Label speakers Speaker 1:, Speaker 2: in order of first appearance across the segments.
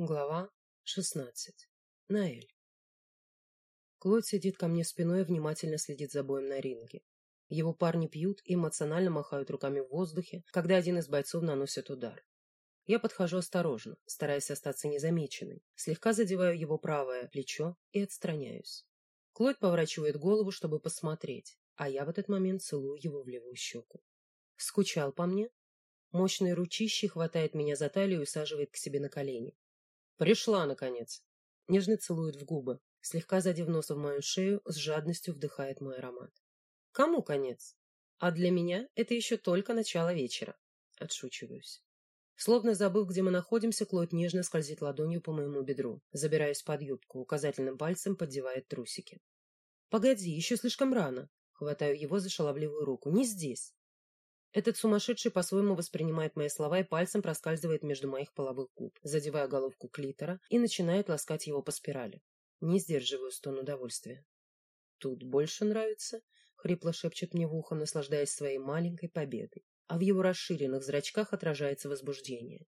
Speaker 1: Глава 16. Наэль. Клод сидит ко мне спиной и внимательно следит за боем на ринге. Его парни пьют и эмоционально махают руками в воздухе, когда один из бойцов наносит удар. Я подхожу осторожно, стараясь остаться незамеченной, слегка задеваю его правое плечо и отстраняюсь. Клод поворачивает голову, чтобы посмотреть, а я в этот момент целую его в левую щеку. Скучал по мне? Мощные ручищи хватает меня за талию и усаживает к себе на колени. Пришла, наконец. Нежно целует в губы, слегка задев нос в мою шею, с жадностью вдыхает мой аромат. Кому конец? А для меня это еще только начало вечера. Отшучиваюсь. Словно забыв, где мы находимся, Клод нежно скользит ладонью по моему бедру, забираясь под юбку, указательным пальцем поддевает трусики. «Погоди, еще слишком рано!» Хватаю его за шаловливую руку. «Не здесь!» Этот сумасшедший по-своему воспринимает мои слова и пальцем проскальзывает между моих половых губ, задевая головку клитора и начинает ласкать его по спирали. Не сдерживаю стон удовольствия. «Тут больше нравится?» — хрипло шепчет мне в ухо, наслаждаясь своей маленькой победой. А в его расширенных зрачках отражается возбуждение.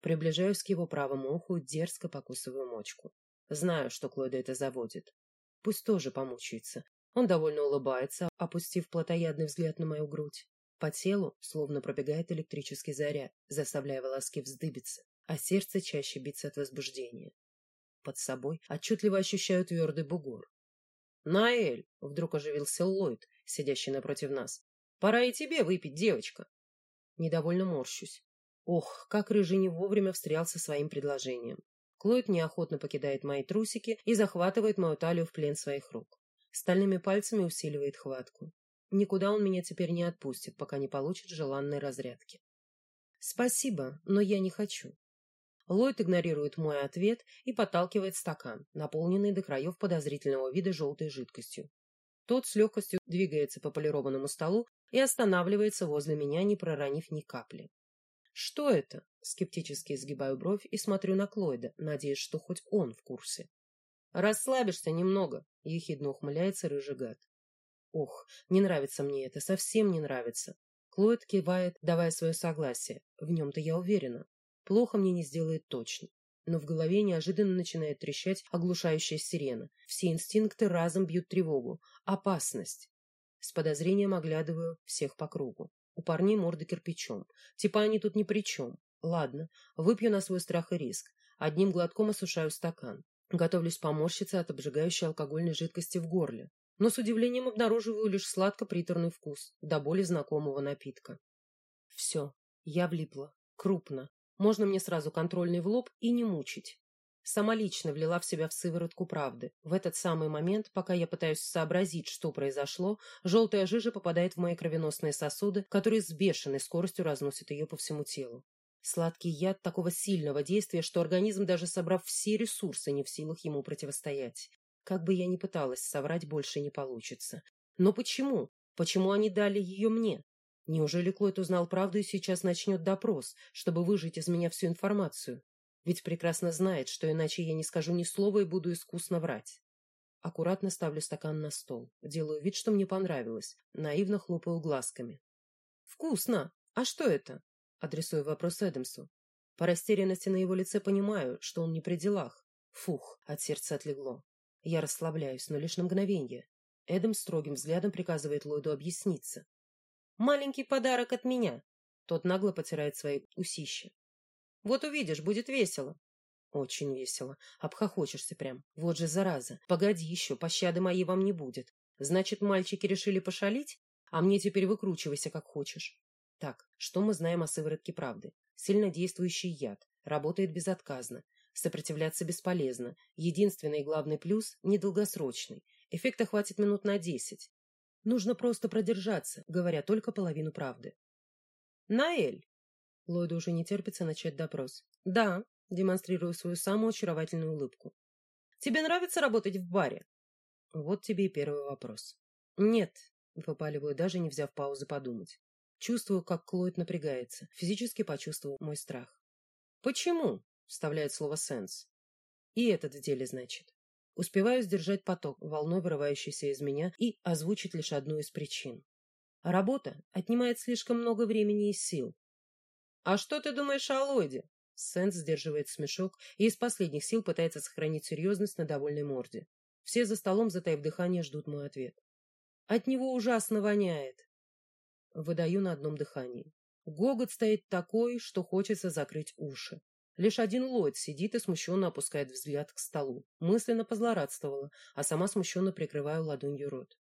Speaker 1: Приближаюсь к его правому уху и дерзко покусываю мочку. Знаю, что Клойда это заводит. Пусть тоже помучается. Он довольно улыбается, опустив плотоядный взгляд на мою грудь. По телу словно пробегает электрический заряд, заставляя волоски вздыбиться, а сердце чаще биться от возбуждения. Под собой отчетливо ощущаю твердый бугор. «Наэль!» — вдруг оживился Ллойд, сидящий напротив нас. «Пора и тебе выпить, девочка!» Недовольно морщусь. Ох, как рыжий не вовремя встрял со своим предложением. Клойд неохотно покидает мои трусики и захватывает мою талию в плен своих рук. Стальными пальцами усиливает хватку. Никуда он меня теперь не отпустит, пока не получит желанной разрядки. Спасибо, но я не хочу. Ллойд игнорирует мой ответ и подталкивает стакан, наполненный до краев подозрительного вида желтой жидкостью. Тот с легкостью двигается по полированному столу и останавливается возле меня, не проронив ни капли. «Что это?» — скептически изгибаю бровь и смотрю на Клойда, надеясь, что хоть он в курсе. «Расслабишься немного», — ехидно ухмыляется рыжий гад. Ох, не нравится мне это, совсем не нравится. Клод кивает, давая свое согласие. В нем-то я уверена. Плохо мне не сделает точно. Но в голове неожиданно начинает трещать оглушающая сирена. Все инстинкты разом бьют тревогу. Опасность. С подозрением оглядываю всех по кругу. У парней морды кирпичом. Типа они тут ни при чем. Ладно, выпью на свой страх и риск. Одним глотком осушаю стакан. Готовлюсь поморщиться от обжигающей алкогольной жидкости в горле но с удивлением обнаруживаю лишь сладко-приторный вкус, до боли знакомого напитка. Все, я влипла. Крупно. Можно мне сразу контрольный в лоб и не мучить. Сама лично влила в себя в сыворотку правды. В этот самый момент, пока я пытаюсь сообразить, что произошло, желтая жижа попадает в мои кровеносные сосуды, которые с бешеной скоростью разносят ее по всему телу. Сладкий яд такого сильного действия, что организм, даже собрав все ресурсы, не в силах ему противостоять. Как бы я ни пыталась соврать, больше не получится. Но почему? Почему они дали ее мне? Неужели Клойд узнал правду и сейчас начнет допрос, чтобы выжить из меня всю информацию? Ведь прекрасно знает, что иначе я не скажу ни слова и буду искусно врать. Аккуратно ставлю стакан на стол. Делаю вид, что мне понравилось. Наивно хлопаю глазками. «Вкусно! А что это?» Адресую вопрос Эдамсу. По растерянности на его лице понимаю, что он не при делах. Фух, от сердца отлегло. Я расслабляюсь, но лишь на мгновение. Эдам строгим взглядом приказывает Ллойду объясниться. «Маленький подарок от меня!» Тот нагло потирает свои усища. «Вот увидишь, будет весело!» «Очень весело. Обхохочешься прям. Вот же зараза. Погоди еще, пощады моей вам не будет. Значит, мальчики решили пошалить? А мне теперь выкручивайся, как хочешь». Так, что мы знаем о сыворотке правды? Сильнодействующий яд. Работает безотказно. Сопротивляться бесполезно. Единственный и главный плюс – недолгосрочный. Эффекта хватит минут на десять. Нужно просто продержаться, говоря только половину правды. «Наэль!» Ллойду уже не терпится начать допрос. «Да», – демонстрирую свою самую очаровательную улыбку. «Тебе нравится работать в баре?» Вот тебе и первый вопрос. «Нет», – выпаливаю, даже не взяв паузы подумать. Чувствую, как Клойд напрягается. Физически почувствовал мой страх. «Почему?» Вставляет слово «сенс». И этот в деле, значит. Успеваю сдержать поток, волной вырывающийся из меня, и озвучить лишь одну из причин. Работа отнимает слишком много времени и сил. «А что ты думаешь о Ллойде?» Сэнс сдерживает смешок и из последних сил пытается сохранить серьезность на довольной морде. Все за столом, затаив дыхание, ждут мой ответ. От него ужасно воняет. Выдаю на одном дыхании. Гогот стоит такой, что хочется закрыть уши. Лишь один Ллойд сидит и смущенно опускает взгляд к столу. Мысленно позлорадствовала, а сама смущенно прикрываю ладонью рот.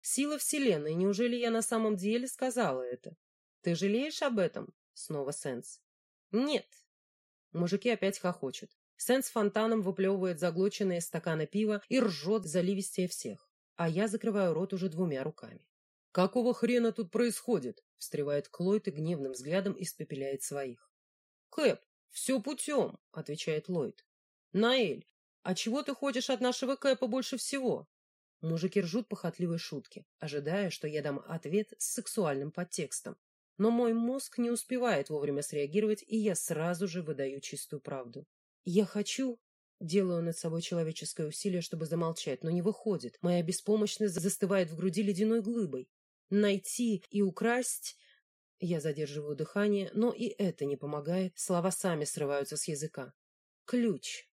Speaker 1: Сила Вселенной, неужели я на самом деле сказала это? Ты жалеешь об этом? Снова Сенс. Нет. Мужики опять хохочут. Сенс фонтаном выплевывает заглоченные стаканы пива и ржет заливистее всех. А я закрываю рот уже двумя руками. «Какого хрена тут происходит?» — встревает Клойд и гневным взглядом испепеляет своих. «Кэп, все путем», — отвечает Ллойд. «Наэль, а чего ты хочешь от нашего Кэпа больше всего?» Мужики ржут похотливой шутки, ожидая, что я дам ответ с сексуальным подтекстом. Но мой мозг не успевает вовремя среагировать, и я сразу же выдаю чистую правду. Я хочу... Делаю над собой человеческое усилие, чтобы замолчать, но не выходит. Моя беспомощность застывает в груди ледяной глыбой. Найти и украсть... Я задерживаю дыхание, но и это не помогает. Слова сами срываются с языка. Ключ.